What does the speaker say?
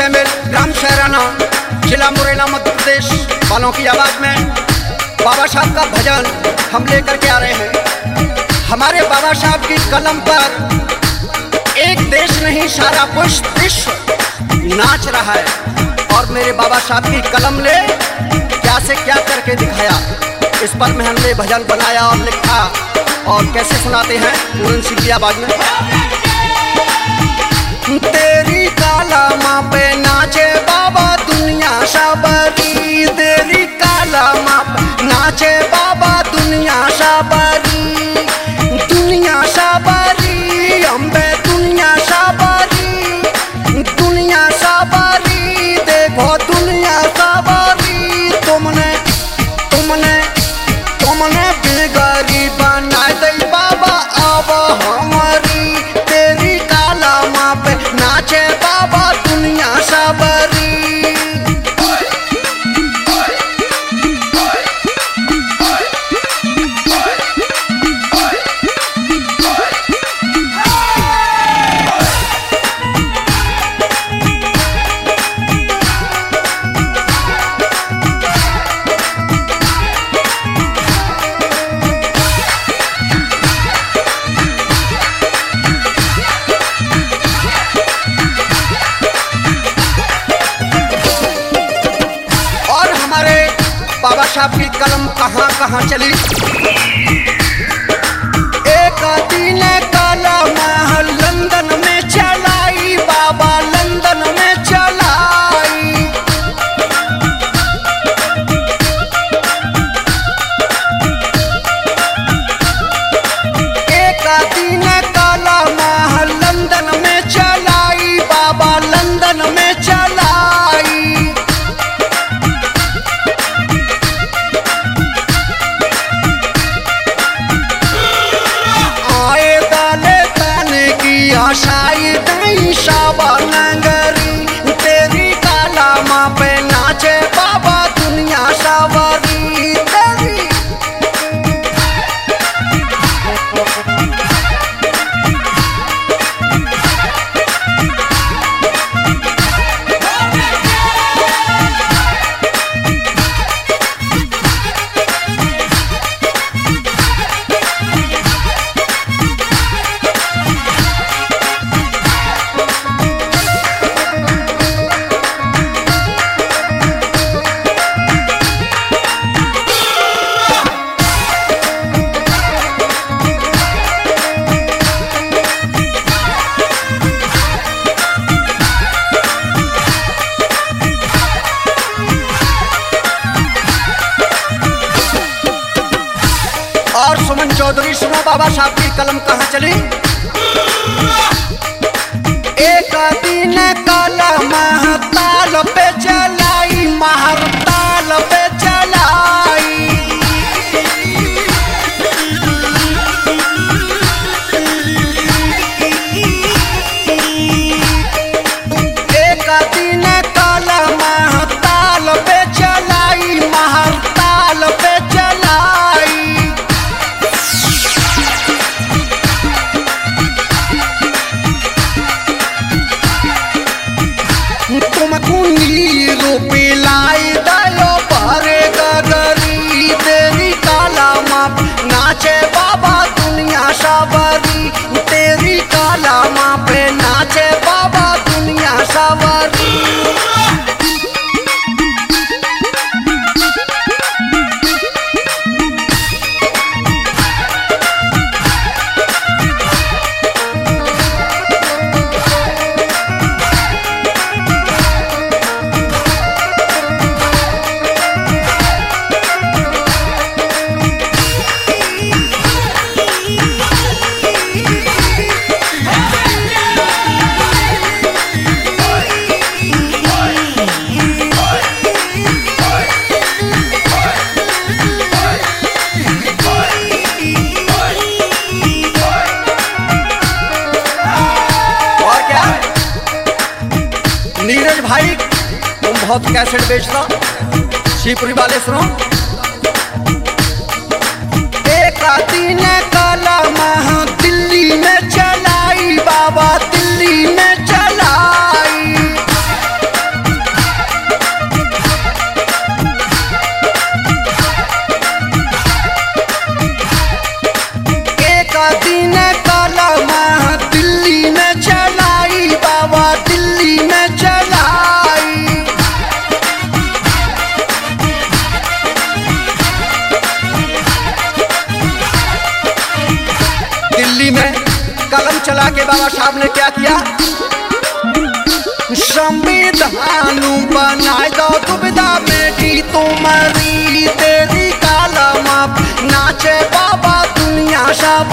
Samuel ग्राम शहराना जिला मुरैना मध्य प्रदेश वालों की आवाज़ में बाबा साहब का भजन हम लेकर के आ रहे हैं। हमारे बाबा साहब की कलम पर एक देश नहीं, सारा पुष्प विश्व नाच रहा है। और मेरे बाबा साहब की कलम ने क्या से क्या करके दिखाया। इस पर में हमने भजन बनाया और लिखा। और कैसे सुनाते हैं पूरन सिंह की आवाज़ में। तेरी काला साहब की कलम कहाँ कहाँ चली? एक दिन महल लंदन में चलाई बाबा साहब की कलम कहाँ चली? हो तो कैसेट बेचता शिवपुरी वाले सुनो। एक दिन काला कलम चला के बाबा साहब ने क्या किया? संविधान बनाए दो दुविधा बेटी तुम्हारी तेरी कालम। नाचे बाबा दुनिया सब